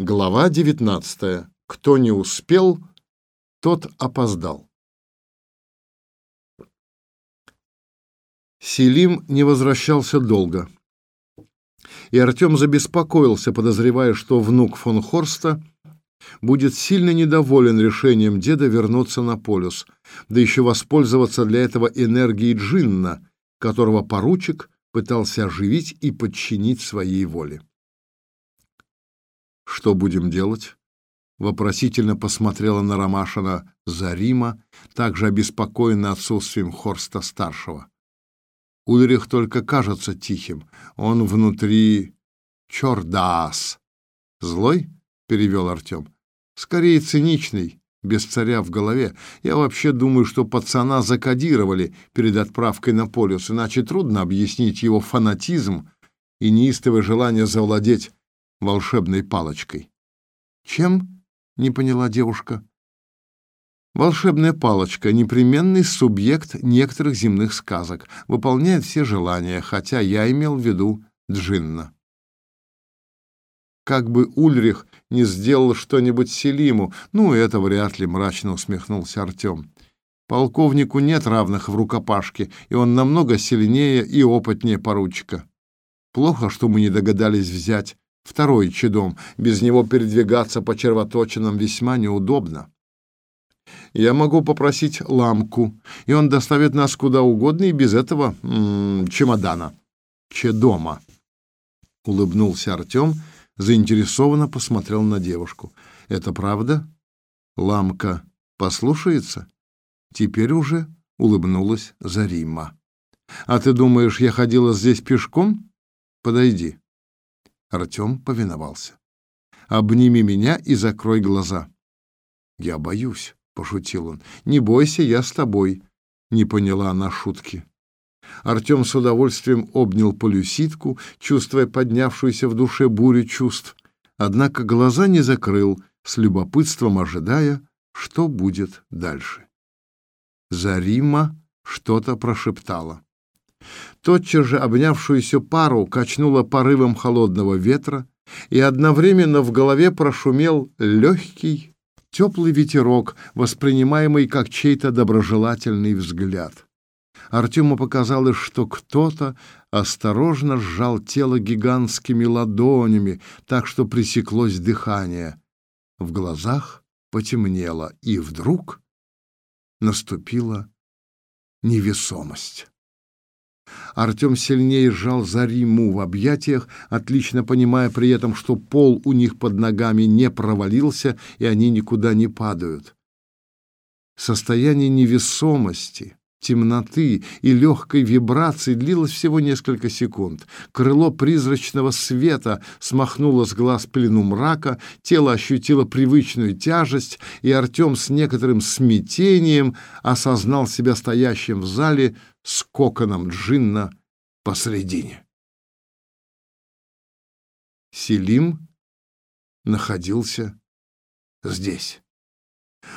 Глава 19. Кто не успел, тот опоздал. Селим не возвращался долго. И Артем забеспокоился, подозревая, что внук фон Хорста будет сильно недоволен решением деда вернуться на полюс, да еще воспользоваться для этого энергией Джинна, которого поручик пытался оживить и подчинить своей воле. Что будем делать? Вопросительно посмотрела на Ромашина Зарима, также обеспокоенная отсутствием Хорста-старшего. Ульрих только кажется тихим. Он внутри... Чордас. Злой? Перевел Артем. Скорее циничный, без царя в голове. Я вообще думаю, что пацана закодировали перед отправкой на полюс, иначе трудно объяснить его фанатизм и неистовое желание завладеть волшебной палочкой. Чем? не поняла девушка. Волшебная палочка непременный субъект некоторых земных сказок, выполняет все желания, хотя я имел в виду Джинна. Как бы Ульрих не сделал что-нибудь Селиму, ну, это вряд ли, мрачно усмехнулся Артем. Полковнику нет равных в рукопашке, и он намного сильнее и опытнее поручика. Плохо, что мы не догадались взять Второй чедом. Без него передвигаться по червоточинам весьма неудобно. Я могу попросить ламку, и он доставит нас куда угодно и без этого м -м, чемодана. Чедома. Улыбнулся Артем, заинтересованно посмотрел на девушку. Это правда? Ламка послушается? Теперь уже улыбнулась Зарима. А ты думаешь, я ходила здесь пешком? Подойди. Артем повиновался. «Обними меня и закрой глаза». «Я боюсь», — пошутил он. «Не бойся, я с тобой», — не поняла она шутки. Артем с удовольствием обнял полюситку, чувствуя поднявшуюся в душе бурю чувств, однако глаза не закрыл, с любопытством ожидая, что будет дальше. Зарима что-то прошептала. Тотчас же обнявшуюся пару качнуло порывом холодного ветра, и одновременно в голове прошумел легкий, теплый ветерок, воспринимаемый как чей-то доброжелательный взгляд. Артему показалось, что кто-то осторожно сжал тело гигантскими ладонями, так что пресеклось дыхание. В глазах потемнело, и вдруг наступила невесомость. Артем сильнее сжал Зариму в объятиях, отлично понимая при этом, что пол у них под ногами не провалился, и они никуда не падают. Состояние невесомости, темноты и легкой вибрации длилось всего несколько секунд. Крыло призрачного света смахнуло с глаз пелену мрака, тело ощутило привычную тяжесть, и Артем с некоторым смятением осознал себя стоящим в зале с коконом джинна посредине. Селим находился здесь.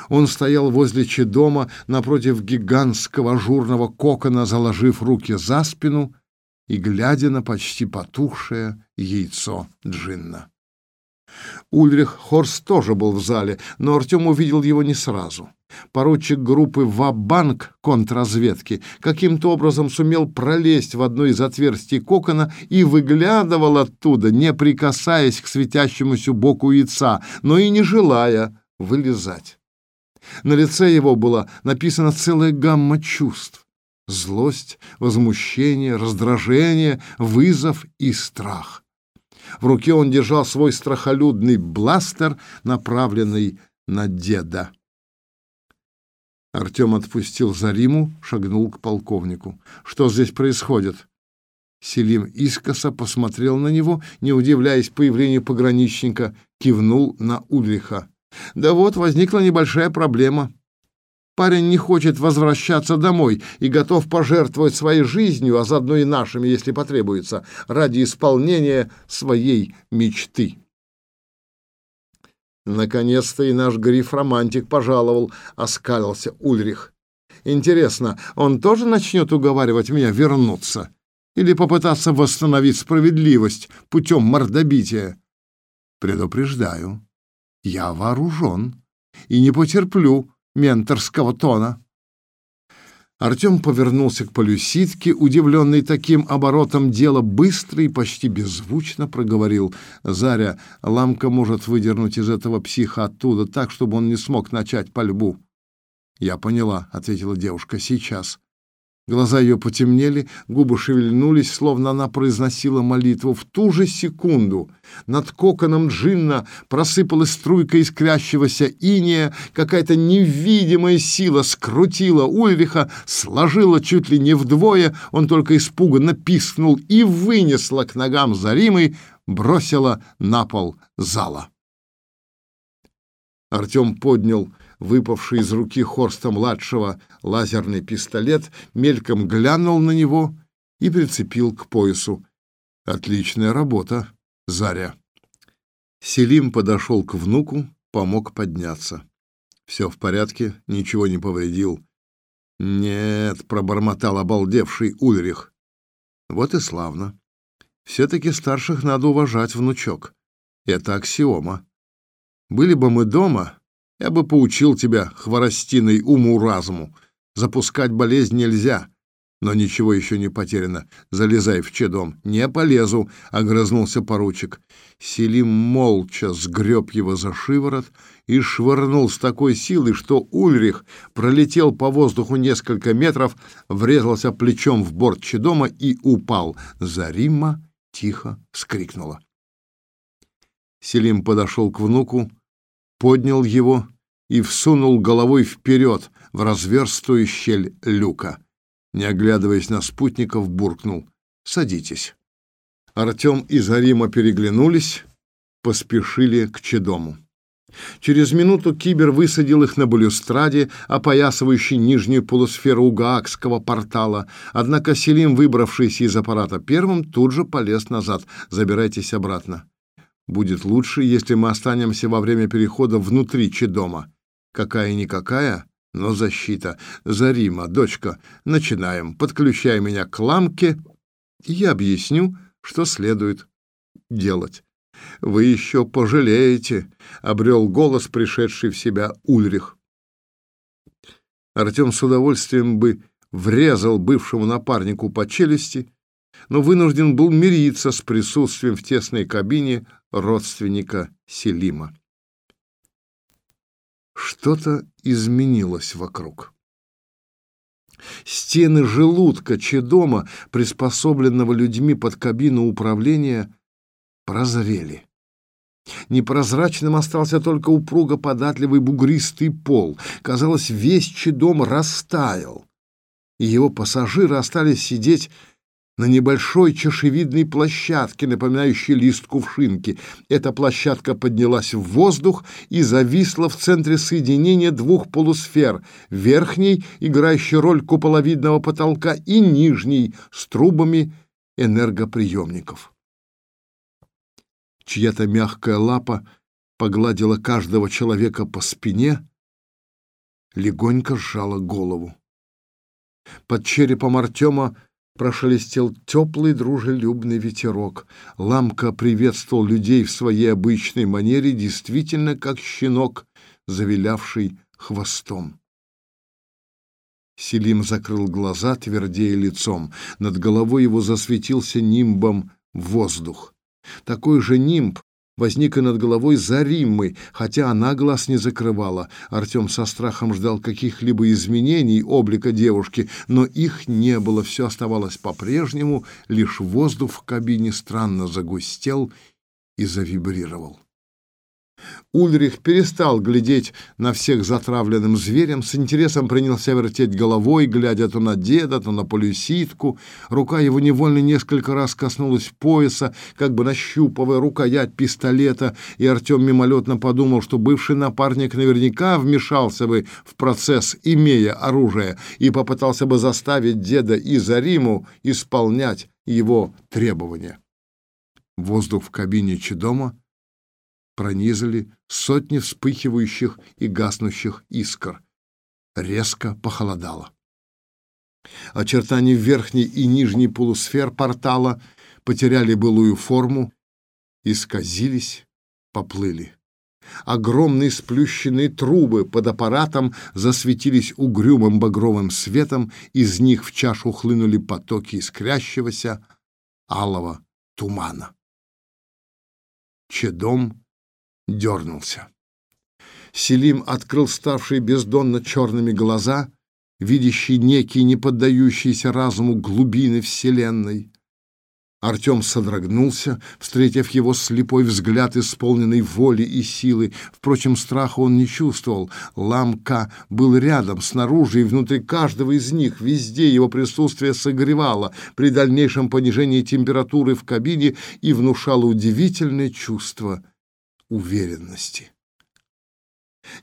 Он стоял возле чедома напротив гигантского ажурного кокона, заложив руки за спину и глядя на почти потухшее яйцо джинна. Ульрих Хорст тоже был в зале, но Артем увидел его не сразу. Поручик группы Ва-банк контрразведки каким-то образом сумел пролезть в одно из отверстий кокона и выглядывал оттуда, не прикасаясь к светящемуся боку яйца, но и не желая вылезать. На лице его была написана целая гамма чувств. Злость, возмущение, раздражение, вызов и страх. В руке он держал свой страхолюдный бластер, направленный на деда. Артем отпустил Зариму, шагнул к полковнику. «Что здесь происходит?» Селим искоса посмотрел на него, не удивляясь появлению пограничника, кивнул на Ульриха. «Да вот, возникла небольшая проблема. Парень не хочет возвращаться домой и готов пожертвовать своей жизнью, а заодно и нашими, если потребуется, ради исполнения своей мечты. Наконец-то и наш гриф-романтик пожаловал, оскалился Ульрих. Интересно, он тоже начнет уговаривать меня вернуться? Или попытаться восстановить справедливость путем мордобития? Предупреждаю, я вооружен и не потерплю менторского тона. Артем повернулся к полюситке, удивленный таким оборотом дела, быстро и почти беззвучно проговорил. «Заря, ламка может выдернуть из этого психа оттуда так, чтобы он не смог начать пальбу». «Я поняла», — ответила девушка, — «сейчас». Глаза ее потемнели, губы шевельнулись, словно она произносила молитву. В ту же секунду над коконом джинна просыпалась струйка искрящегося иния, какая-то невидимая сила скрутила Ульриха, сложила чуть ли не вдвое, он только испуганно пискнул и вынесла к ногам Заримой, бросила на пол зала. Артем поднял выпавший из руки Хорста-младшего лазерный пистолет, мельком глянул на него и прицепил к поясу. «Отличная работа, Заря!» Селим подошел к внуку, помог подняться. «Все в порядке, ничего не повредил». «Нет», — пробормотал обалдевший Ульрих. «Вот и славно. Все-таки старших надо уважать, внучок. Это аксиома. Были бы мы дома, я бы поучил тебя, хворостиной уму-разуму. Запускать болезнь нельзя. Но ничего еще не потеряно. Залезай в чедом. Не полезу, — огрызнулся поручик. Селим молча сгреб его за шиворот и швырнул с такой силой, что Ульрих пролетел по воздуху несколько метров, врезался плечом в борт чедома и упал. Зарима тихо вскрикнула. Селим подошел к внуку, поднял его и всунул головой вперед в разверстую щель люка. Не оглядываясь на спутников, буркнул «Садитесь». Артем и Зарима переглянулись, поспешили к Чедому. Через минуту Кибер высадил их на балюстраде, опоясывающей нижнюю полусферу Угаакского портала. Однако Селим, выбравшийся из аппарата первым, тут же полез назад. «Забирайтесь обратно». Будет лучше, если мы останемся во время перехода внутри Чедома. Какая-никакая, но защита. Зарима, дочка, начинаем. Подключай меня к ламке, и я объясню, что следует делать. Вы еще пожалеете, — обрел голос, пришедший в себя Ульрих. Артем с удовольствием бы врезал бывшему напарнику по челюсти, но вынужден был мириться с присутствием в тесной кабине родственника Селима. Что-то изменилось вокруг. Стены желудка Чедома, приспособленного людьми под кабину управления, прозрели. Непрозрачным остался только упруго податливый бугристый пол. Казалось, весь Чедом растаял, и его пассажиры остались сидеть на небольшой чашевидной площадке, напоминающей лист кувшинки. Эта площадка поднялась в воздух и зависла в центре соединения двух полусфер, верхней, играющей роль куполовидного потолка, и нижней, с трубами энергоприемников. Чья-то мягкая лапа погладила каждого человека по спине, легонько сжала голову. Под черепом Артема прошелестел теплый дружелюбный ветерок. Ламка приветствовал людей в своей обычной манере, действительно как щенок, завилявший хвостом. Селим закрыл глаза, твердея лицом. Над головой его засветился нимбом воздух. Такой же нимб возник и над головой Зариммы, хотя она глаз не закрывала. Артем со страхом ждал каких-либо изменений облика девушки, но их не было, все оставалось по-прежнему, лишь воздух в кабине странно загустел и завибрировал. Ульрих перестал глядеть на всех затравленным зверем, с интересом принялся вертеть головой, глядя то на деда, то на полюситку. Рука его невольно несколько раз коснулась пояса, как бы нащупывая рукоять пистолета, и Артем мимолетно подумал, что бывший напарник наверняка вмешался бы в процесс, имея оружие, и попытался бы заставить деда и Зариму исполнять его требования. Воздух в кабине Чедома пронизали сотни вспыхивающих и гаснущих искр. Резко похолодало. Очертания верхней и нижней полусфер портала потеряли былую форму, исказились, поплыли. Огромные сплющенные трубы под аппаратом засветились угрюмым багровым светом, из них в чашу хлынули потоки искрящегося алого тумана. Чедом дернулся. Селим открыл ставшие бездонно черными глаза, видящие некие неподдающиеся разуму глубины Вселенной. Артем содрогнулся, встретив его слепой взгляд, исполненный воли и силы. Впрочем, страха он не чувствовал. Ламка был рядом, снаружи и внутри каждого из них. Везде его присутствие согревало при дальнейшем понижении температуры в кабине и внушало удивительное чувство уверенности.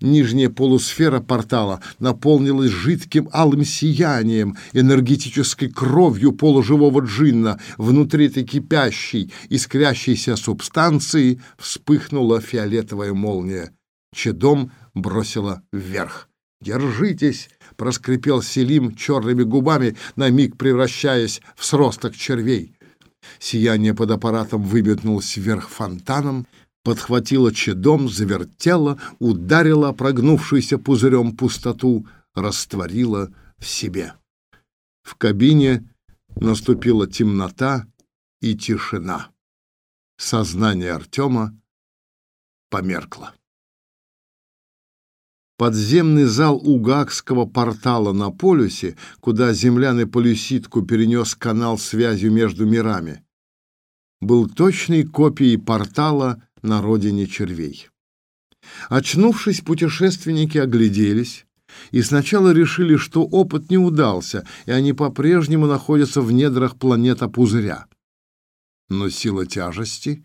Нижняя полусфера портала наполнилась жидким алым сиянием, энергетической кровью полуживого джинна. Внутри этой кипящей, искрящейся субстанции вспыхнула фиолетовая молния. Чедом бросила вверх. «Держитесь!» — проскрипел Селим черными губами, на миг превращаясь в сросток червей. Сияние под аппаратом выбетнулось вверх фонтаном, подхватила чедом, завертела, ударила прогнувшуюся пузырем пустоту, растворила в себе. В кабине наступила темнота и тишина. Сознание Артема померкло. Подземный зал Угакского портала на полюсе, куда земляный полюситку перенес канал связью между мирами, был точной копией портала на родине червей. Очнувшись, путешественники огляделись и сначала решили, что опыт не удался, и они по-прежнему находятся в недрах планета-пузыря. Но сила тяжести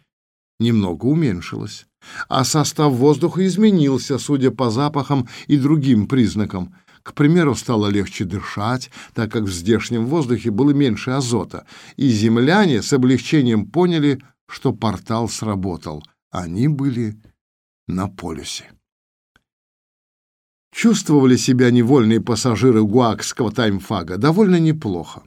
немного уменьшилась, а состав воздуха изменился, судя по запахам и другим признакам. К примеру, стало легче дышать, так как в здешнем воздухе было меньше азота, и земляне с облегчением поняли, что портал сработал — они были на полюсе. Чувствовали себя невольные пассажиры гуакского таймфага довольно неплохо.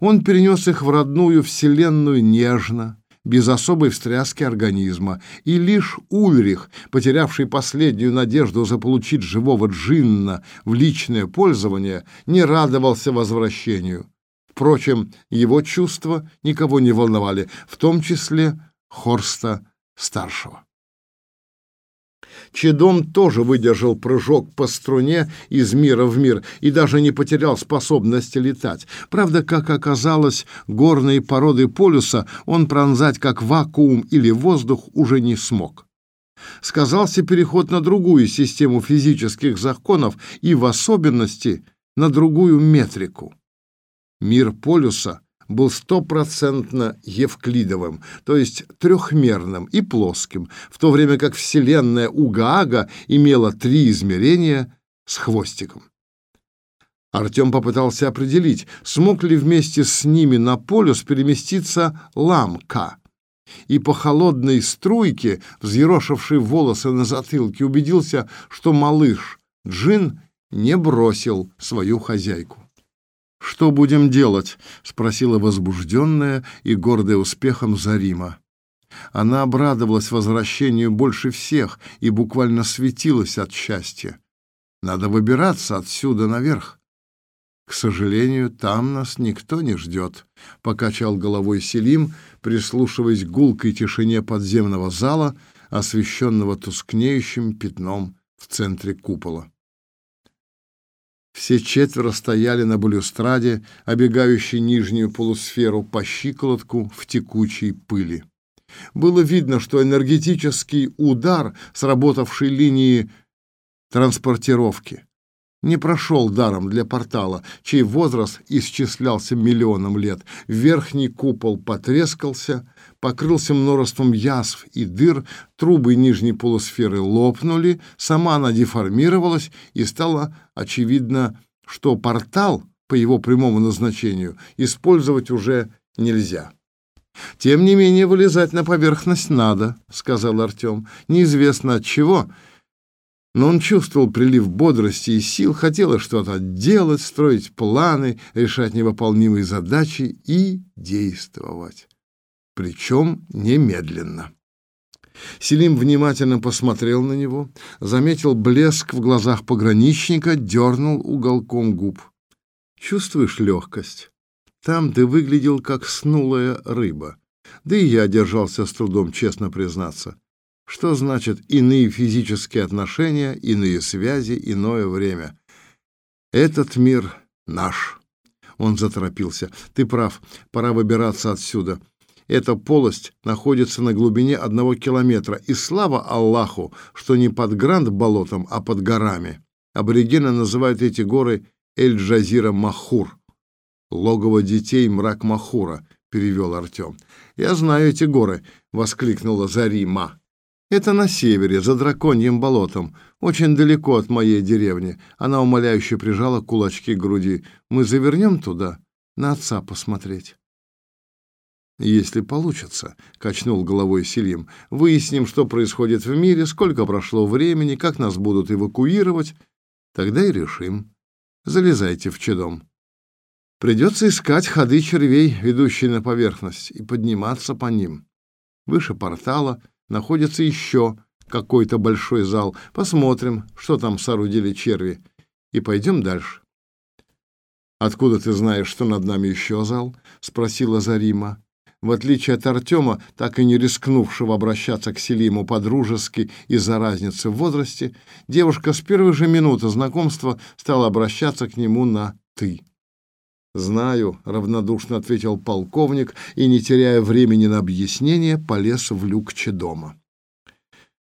Он перенес их в родную вселенную нежно, без особой встряски организма, и лишь Ульрих, потерявший последнюю надежду заполучить живого джинна в личное пользование, не радовался возвращению. Впрочем, его чувства никого не волновали, в том числе Хорста старшего. Чедом тоже выдержал прыжок по струне из мира в мир и даже не потерял способности летать. Правда, как оказалось, горные породы полюса он пронзать как вакуум или воздух уже не смог. Сказался переход на другую систему физических законов и в особенности на другую метрику. Мир полюса был стопроцентно евклидовым, то есть трехмерным и плоским, в то время как Вселенная Угаага имела три измерения с хвостиком. Артем попытался определить, смог ли вместе с ними на полюс переместиться Ламка. И по холодной струйке, взъерошившей волосы на затылке, убедился, что малыш Джин не бросил свою хозяйку. «Что будем делать?» — спросила возбужденная и гордая успехом Зарима. Она обрадовалась возвращению больше всех и буквально светилась от счастья. «Надо выбираться отсюда наверх». «К сожалению, там нас никто не ждет», — покачал головой Селим, прислушиваясь к гулкой тишине подземного зала, освещенного тускнеющим пятном в центре купола. Все четверо стояли на балюстраде, обегающей нижнюю полусферу по щиколотку в текучей пыли. Было видно, что энергетический удар, сработавший линии транспортировки, не прошел даром для портала, чей возраст исчислялся миллионом лет. Верхний купол потрескался, покрылся множеством язв и дыр, трубы нижней полусферы лопнули, сама она деформировалась, и стало очевидно, что портал, по его прямому назначению, использовать уже нельзя. «Тем не менее, вылезать на поверхность надо», — сказал Артем. «Неизвестно от чего, но он чувствовал прилив бодрости и сил, хотел что-то делать, строить планы, решать невыполнимые задачи и действовать. Причем немедленно. Селим внимательно посмотрел на него, заметил блеск в глазах пограничника, дернул уголком губ. «Чувствуешь легкость? Там ты выглядел как снулая рыба. Да и я держался с трудом, честно признаться. Что значит иные физические отношения, иные связи, иное время? Этот мир наш». Он заторопился. «Ты прав, пора выбираться отсюда». Эта полость находится на глубине одного километра, и слава Аллаху, что не под Гранд-болотом, а под горами. Аборигены называют эти горы Эль-Джазира-Махур. «Логово детей мрак Махура», — перевел Артем. «Я знаю эти горы», — воскликнула Зарима. «Это на севере, за драконьим болотом, очень далеко от моей деревни». Она умоляюще прижала кулачки к груди. «Мы завернем туда, на отца посмотреть». «Если получится», — качнул головой Селим. «Выясним, что происходит в мире, сколько прошло времени, как нас будут эвакуировать. Тогда и решим. Залезайте в чедом. Придется искать ходы червей, ведущие на поверхность, и подниматься по ним. Выше портала находится еще какой-то большой зал. Посмотрим, что там соорудили черви, и пойдем дальше». «Откуда ты знаешь, что над нами еще зал?» — спросила Зарима. В отличие от Артема, так и не рискнувшего обращаться к Селиму по-дружески из-за разницы в возрасте, девушка с первой же минуты знакомства стала обращаться к нему на «ты». «Знаю», — равнодушно ответил полковник и, не теряя времени на объяснение, полез в люк Чедома.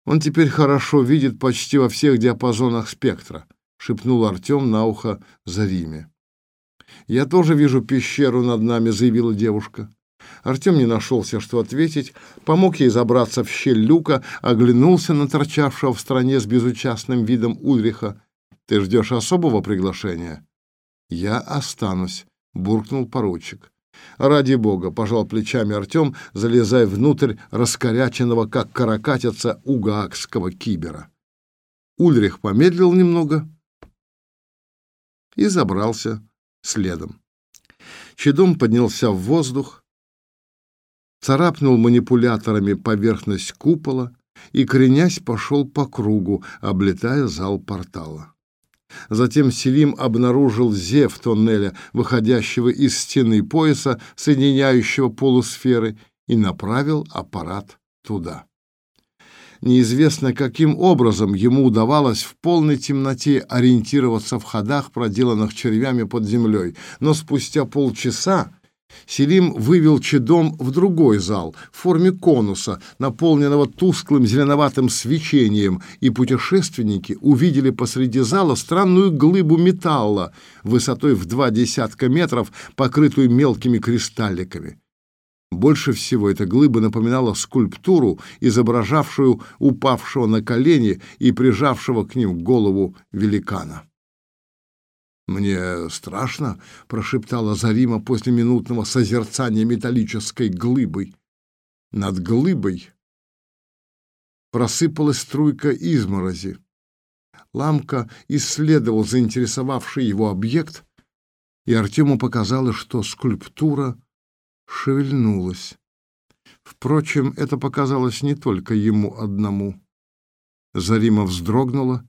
«Он теперь хорошо видит почти во всех диапазонах спектра», — шепнул Артем на ухо Зариме. «Я тоже вижу пещеру над нами», — заявила девушка. Артем не нашелся, что ответить, помог ей забраться в щель люка, оглянулся на торчавшего в стороне с безучастным видом Ульриха. «Ты ждешь особого приглашения?» «Я останусь», — буркнул поручик. «Ради бога!» — пожал плечами Артем, залезая внутрь раскоряченного, как каракатица, угаакского кибера. Ульрих помедлил немного и забрался следом. Чедом поднялся в воздух, царапнул манипуляторами поверхность купола и, кренясь, пошел по кругу, облетая зал портала. Затем Селим обнаружил зев тоннеля, выходящего из стены пояса, соединяющего полусферы, и направил аппарат туда. Неизвестно, каким образом ему удавалось в полной темноте ориентироваться в ходах, проделанных червями под землей, но спустя полчаса Селим вывел Чедом в другой зал в форме конуса, наполненного тусклым зеленоватым свечением, и путешественники увидели посреди зала странную глыбу металла высотой в два десятка метров, покрытую мелкими кристалликами. Больше всего эта глыба напоминала скульптуру, изображавшую упавшего на колени и прижавшего к ним голову великана. «Мне страшно», — прошептала Зарима после минутного созерцания металлической глыбы. Над глыбой просыпалась струйка изморози. Ламка исследовал заинтересовавший его объект, и Артему показалось, что скульптура шевельнулась. Впрочем, это показалось не только ему одному. Зарима вздрогнула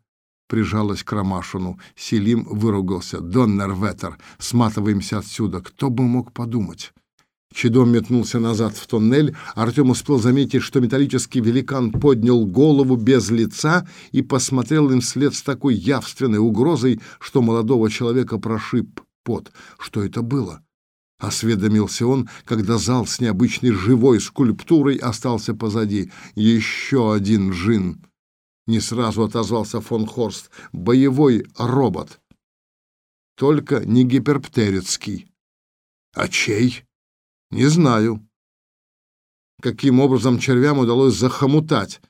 прижалась к Ромашину. Селим выругался. «Доннер Ветер! Сматываемся отсюда! Кто бы мог подумать?» Чедом метнулся назад в тоннель. Артем успел заметить, что металлический великан поднял голову без лица и посмотрел им вслед с такой явственной угрозой, что молодого человека прошиб пот. Что это было? Осведомился он, когда зал с необычной живой скульптурой остался позади. Еще один джин. Не сразу отозвался фон Хорст. Боевой робот. Только не гиперптерицкий. А чей? Не знаю. Каким образом червям удалось захомутать?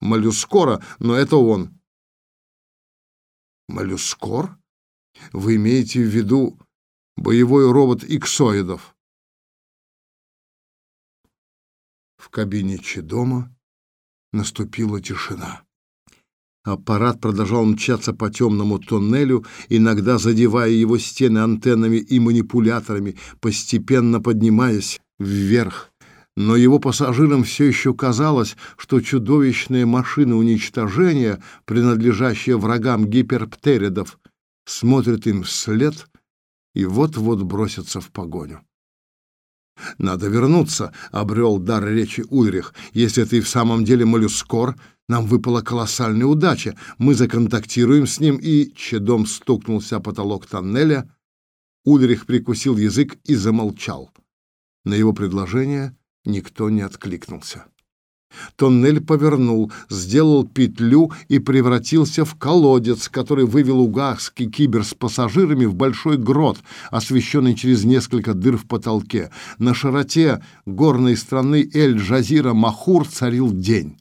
Моллюскора, но это он. Моллюскор? Вы имеете в виду боевой робот иксоидов? В кабине Чедома наступила тишина. Аппарат продолжал мчаться по темному тоннелю, иногда задевая его стены антеннами и манипуляторами, постепенно поднимаясь вверх. но его пассажирам все еще казалось, что чудовищная машина уничтожения, принадлежащая врагам гиперптеридов, смотрит им вслед и вот-вот бросится в погоню. «Надо вернуться», — обрел дар речи Ульрих. «Если ты в самом деле моллюскор, нам выпала колоссальная удача. Мы законтактируем с ним и...» Чедом стукнулся потолок тоннеля. Ульрих прикусил язык и замолчал. На его предложение никто не откликнулся. Тоннель повернул, сделал петлю и превратился в колодец, который вывел угахский кибер с пассажирами в большой грот, освещенный через несколько дыр в потолке. На широте горной страны Эль-Джазира-Махур царил день.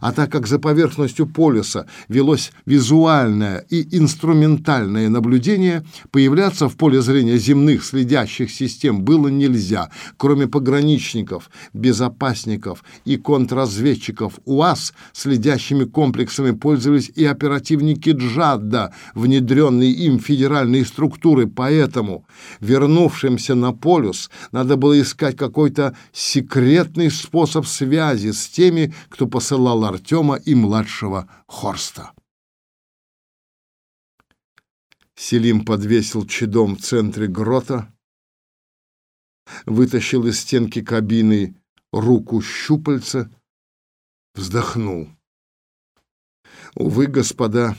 А так как за поверхностью полюса велось визуальное и инструментальное наблюдение, появляться в поле зрения земных следящих систем было нельзя. Кроме пограничников, безопасников и контрразведчиков УАЗ, следящими комплексами пользовались и оперативники Джадда, внедренные им федеральные структуры. Поэтому вернувшимся на полюс надо было искать какой-то секретный способ связи с теми, кто посылал послал Артема и младшего Хорста. Селим подвесил чедом в центре грота, вытащил из стенки кабины руку щупальца, вздохнул. Увы, господа,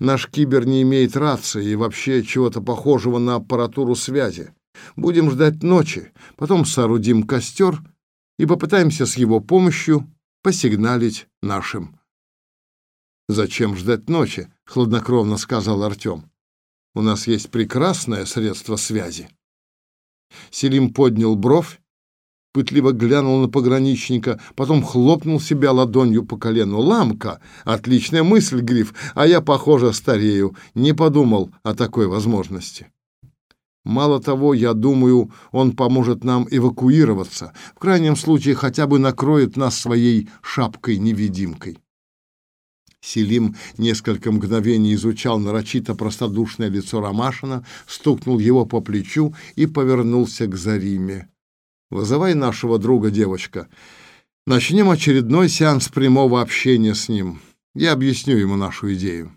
наш кибер не имеет рации и вообще чего-то похожего на аппаратуру связи. Будем ждать ночи, потом соорудим костер и попытаемся с его помощью посигналить нашим. «Зачем ждать ночи?» — хладнокровно сказал Артем. «У нас есть прекрасное средство связи». Селим поднял бровь, пытливо глянул на пограничника, потом хлопнул себя ладонью по колену. «Ламка! Отличная мысль, Гриф, а я, похоже, старею. Не подумал о такой возможности». Мало того, я думаю, он поможет нам эвакуироваться. В крайнем случае, хотя бы накроет нас своей шапкой-невидимкой. Селим несколько мгновений изучал нарочито простодушное лицо Ромашина, стукнул его по плечу и повернулся к Зариме. «Вызывай нашего друга, девочка. Начнем очередной сеанс прямого общения с ним. Я объясню ему нашу идею».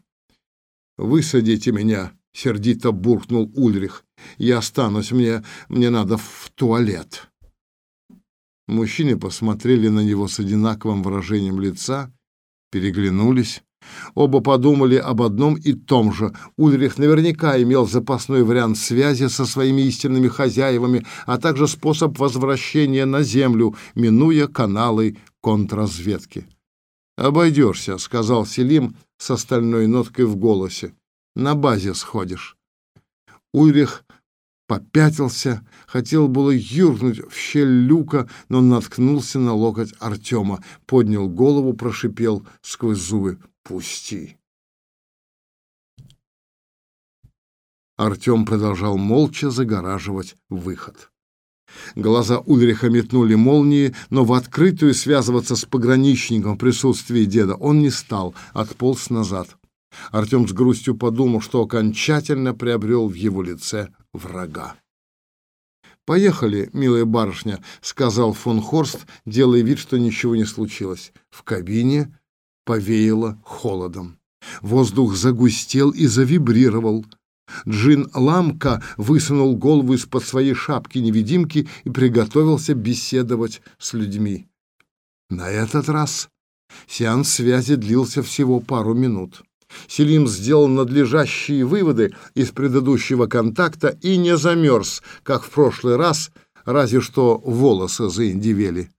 «Высадите меня», — сердито буркнул Ульрих. Я останусь, мне, мне надо в туалет. Мужчины посмотрели на него с одинаковым выражением лица, переглянулись. Оба подумали об одном и том же. Ульрих наверняка имел запасной вариант связи со своими истинными хозяевами, а также способ возвращения на Землю, минуя каналы контрразведки. «Обойдешься», — сказал Селим с остальной ноткой в голосе. «На базе сходишь». Ульрих попятился, хотел было юркнуть в щель люка, но наткнулся на локоть Артема, поднял голову, прошипел сквозь зубы «Пусти!». Артем продолжал молча загораживать выход. Глаза Ульриха метнули молнии, но в открытую связываться с пограничником в присутствии деда он не стал, отполз назад. Артем с грустью подумал, что окончательно приобрел в его лице врага. «Поехали, милая барышня», — сказал фон Хорст, делая вид, что ничего не случилось. В кабине повеяло холодом. Воздух загустел и завибрировал. Джин Ламка высунул голову из-под своей шапки-невидимки и приготовился беседовать с людьми. На этот раз сеанс связи длился всего пару минут. Селим сделал надлежащие выводы из предыдущего контакта и не замерз, как в прошлый раз, разве что волосы заиндивели.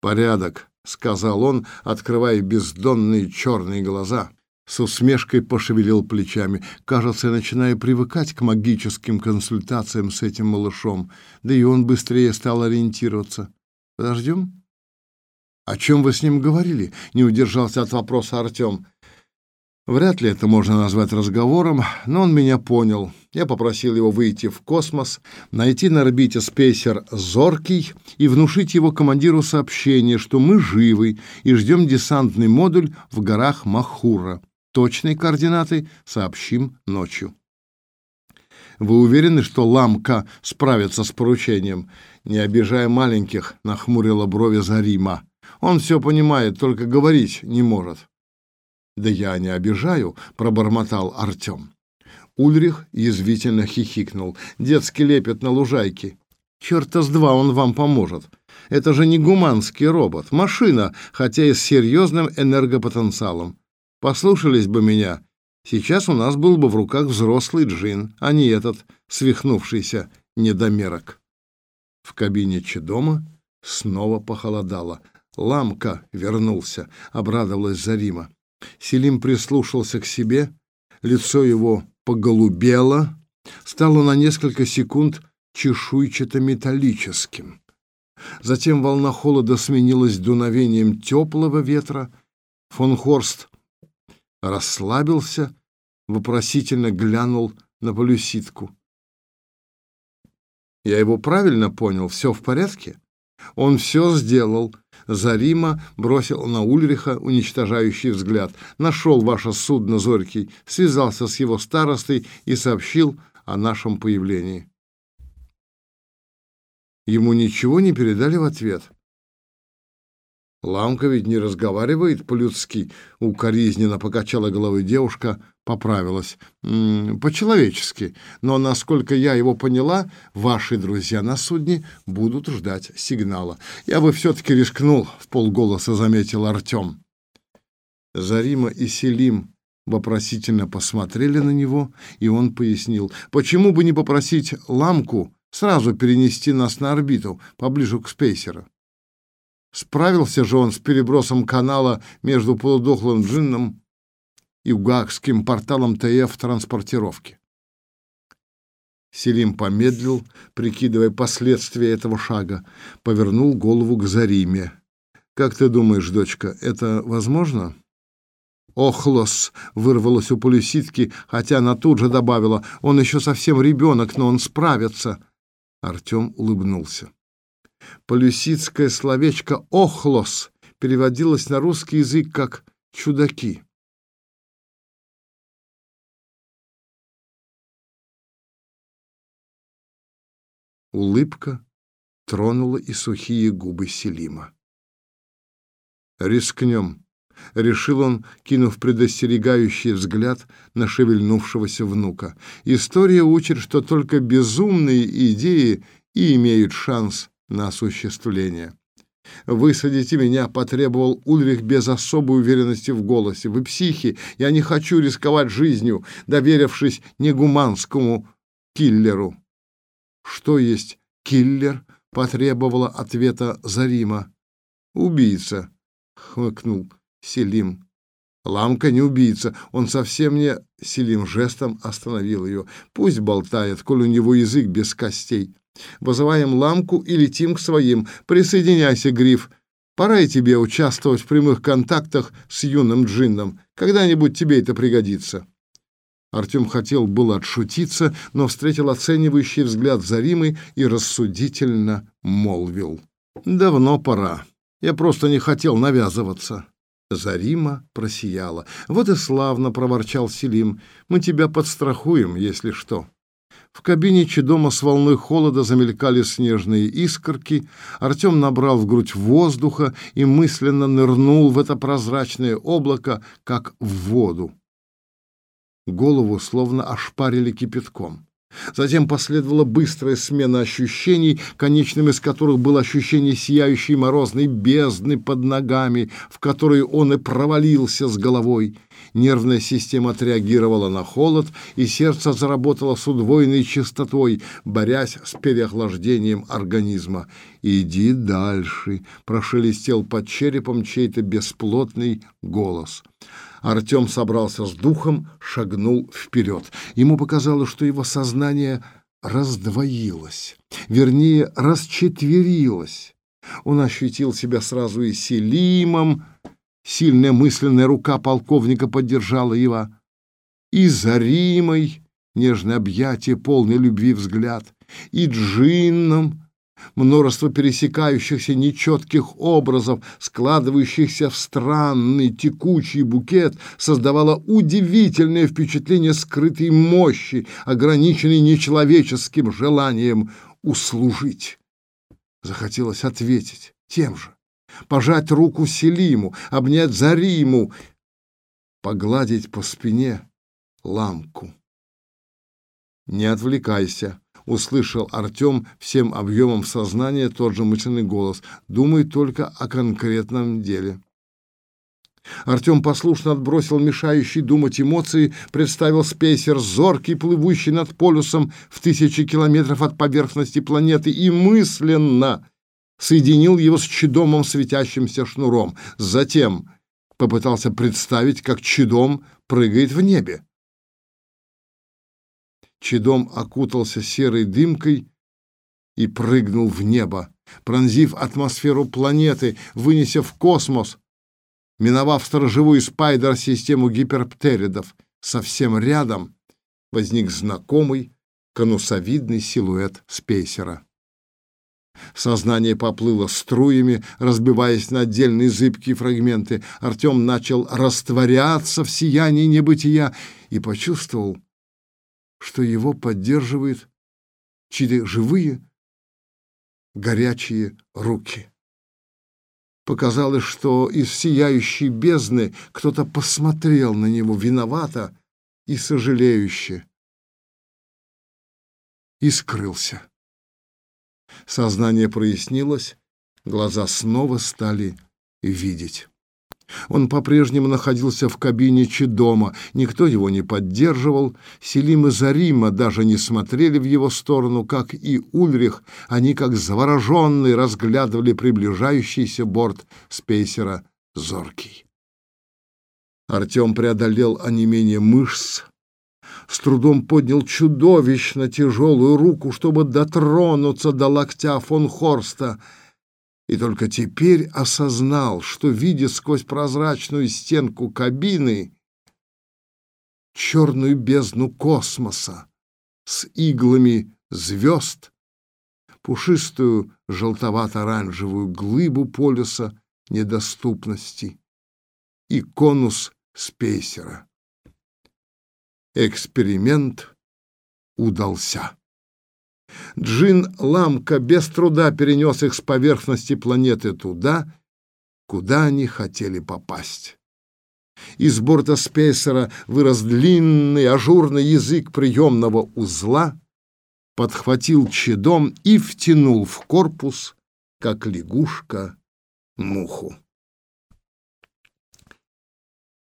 «Порядок», — сказал он, открывая бездонные черные глаза. С усмешкой пошевелил плечами. Кажется, я начинаю привыкать к магическим консультациям с этим малышом. Да и он быстрее стал ориентироваться. Подождем? О чем вы с ним говорили? Не удержался от вопроса Артем. Вряд ли это можно назвать разговором, но он меня понял. Я попросил его выйти в космос, найти на орбите спейсер «Зоркий» и внушить его командиру сообщение, что мы живы и ждем десантный модуль в горах Махура. Точные координаты сообщим ночью. Вы уверены, что Ламка справится с поручением? Не обижая маленьких, нахмурила брови Зарима. Он все понимает, только говорить не может. Да я не обижаю, пробормотал Артем. Ульрих язвительно хихикнул. Детский лепет на лужайке. Черта с два он вам поможет. Это же не гуманский робот, машина, хотя и с серьезным энергопотенциалом. Послушались бы меня, сейчас у нас был бы в руках взрослый джин, а не этот свихнувшийся недомерок. В кабине Чедома снова похолодало. Ламка вернулся, обрадовалась Зарима. Селим прислушался к себе, лицо его поголубело, стало на несколько секунд чешуйчато-металлическим. Затем волна холода сменилась дуновением теплого ветра. Фон Хорст расслабился, вопросительно глянул на полюситку. Я его правильно понял, все в порядке? Он все сделал. Зарима бросил на Ульриха уничтожающий взгляд. Нашел ваше судно Зорький, связался с его старостой и сообщил о нашем появлении. Ему ничего не передали в ответ. Ламка ведь не разговаривает по-людски, укоризненно покачала головой девушка, поправилась. По-человечески. Но, насколько я его поняла, ваши друзья на судне будут ждать сигнала. Я бы все-таки рискнул, в полголоса заметил Артем. Зарима и Селим вопросительно посмотрели на него, и он пояснил, почему бы не попросить Ламку сразу перенести нас на орбиту, поближе к спейсеру. Справился же он с перебросом канала между полудохлым джинном и угакским порталом ТФ транспортировки. Селим помедлил, прикидывая последствия этого шага, повернул голову к Зариме. «Как ты думаешь, дочка, это возможно?» «Охлос!» — вырвалось у полюситки, хотя она тут же добавила, «Он еще совсем ребенок, но он справится!» Артем улыбнулся. Полюсидское словечко «охлос» переводилось на русский язык как «чудаки». Улыбка тронула и сухие губы Селима. «Рискнем», — решил он, кинув предостерегающий взгляд на шевельнувшегося внука. «История учит, что только безумные идеи и имеют шанс на осуществление. «Высадите меня», — потребовал Ульрих без особой уверенности в голосе. «Вы психи, я не хочу рисковать жизнью, доверившись негуманскому киллеру». «Что есть киллер?» — потребовала ответа Зарима. «Убийца», — хмыкнул Селим. «Ламка не убийца, он совсем не...» Селим жестом остановил ее. «Пусть болтает, коль у него язык без костей». Вызываем ламку и летим к своим. Присоединяйся, Гриф. Пора и тебе участвовать в прямых контактах с юным джинном. Когда-нибудь тебе это пригодится». Артем хотел было отшутиться, но встретил оценивающий взгляд Заримы и рассудительно молвил. «Давно пора. Я просто не хотел навязываться». Зарима просияла. «Вот и славно!» — проворчал Селим. «Мы тебя подстрахуем, если что». В кабине Чедома с волной холода замелькали снежные искорки. Артем набрал в грудь воздуха и мысленно нырнул в это прозрачное облако, как в воду. Голову словно ошпарили кипятком. Затем последовала быстрая смена ощущений, конечным из которых было ощущение сияющей морозной бездны под ногами, в которой он и провалился с головой. Нервная система отреагировала на холод, и сердце заработало с удвоенной частотой, борясь с переохлаждением организма. «Иди дальше», — прошелестел под черепом чей-то бесплотный голос. Артем собрался с духом, шагнул вперед. Ему показалось, что его сознание раздвоилось, вернее, расчетверилось. Он ощутил себя сразу и Селимом, сильная мысленная рука полковника поддержала его, и Заримой, нежное объятие, полный любви взгляд, и Джинном, Множество пересекающихся нечетких образов, складывающихся в странный текучий букет, создавало удивительное впечатление скрытой мощи, ограниченной нечеловеческим желанием услужить. Захотелось ответить тем же, пожать руку Селиму, обнять Зариму, погладить по спине ламку. «Не отвлекайся», — услышал Артем всем объемом сознания тот же мысленный голос. «Думай только о конкретном деле». Артем послушно отбросил мешающие думать эмоции, представил спейсер зоркий, плывущий над полюсом в тысячи километров от поверхности планеты, и мысленно соединил его с чудомом светящимся шнуром. Затем попытался представить, как чудом прыгает в небе. Чедом окутался серой дымкой и прыгнул в небо, пронзив атмосферу планеты, вынеся в космос, миновав сторожевую спайдер-систему гиперптеридов. Совсем рядом возник знакомый конусовидный силуэт спейсера. Сознание поплыло струями, разбиваясь на отдельные зыбкие фрагменты. Артем начал растворяться в сиянии небытия и почувствовал, что его поддерживают чьи-то живые, горячие руки. Показалось, что из сияющей бездны кто-то посмотрел на него виновато и сожалеюще и скрылся. Сознание прояснилось, глаза снова стали видеть. Он по-прежнему находился в кабине Чедома, никто его не поддерживал, Селим и Зарима даже не смотрели в его сторону, как и Ульрих, они как завороженные разглядывали приближающийся борт спейсера «Зоркий». Артем преодолел онемение мышц, с трудом поднял чудовищно тяжелую руку, чтобы дотронуться до локтя фон Хорста — и только теперь осознал, что, видя сквозь прозрачную стенку кабины черную бездну космоса с иглами звезд, пушистую желтовато-оранжевую глыбу полюса недоступности и конус спейсера. Эксперимент удался. Джин Ламка без труда перенес их с поверхности планеты туда, куда они хотели попасть. Из борта спейсера вырос длинный ажурный язык приемного узла, подхватил чедом и втянул в корпус, как лягушка, муху.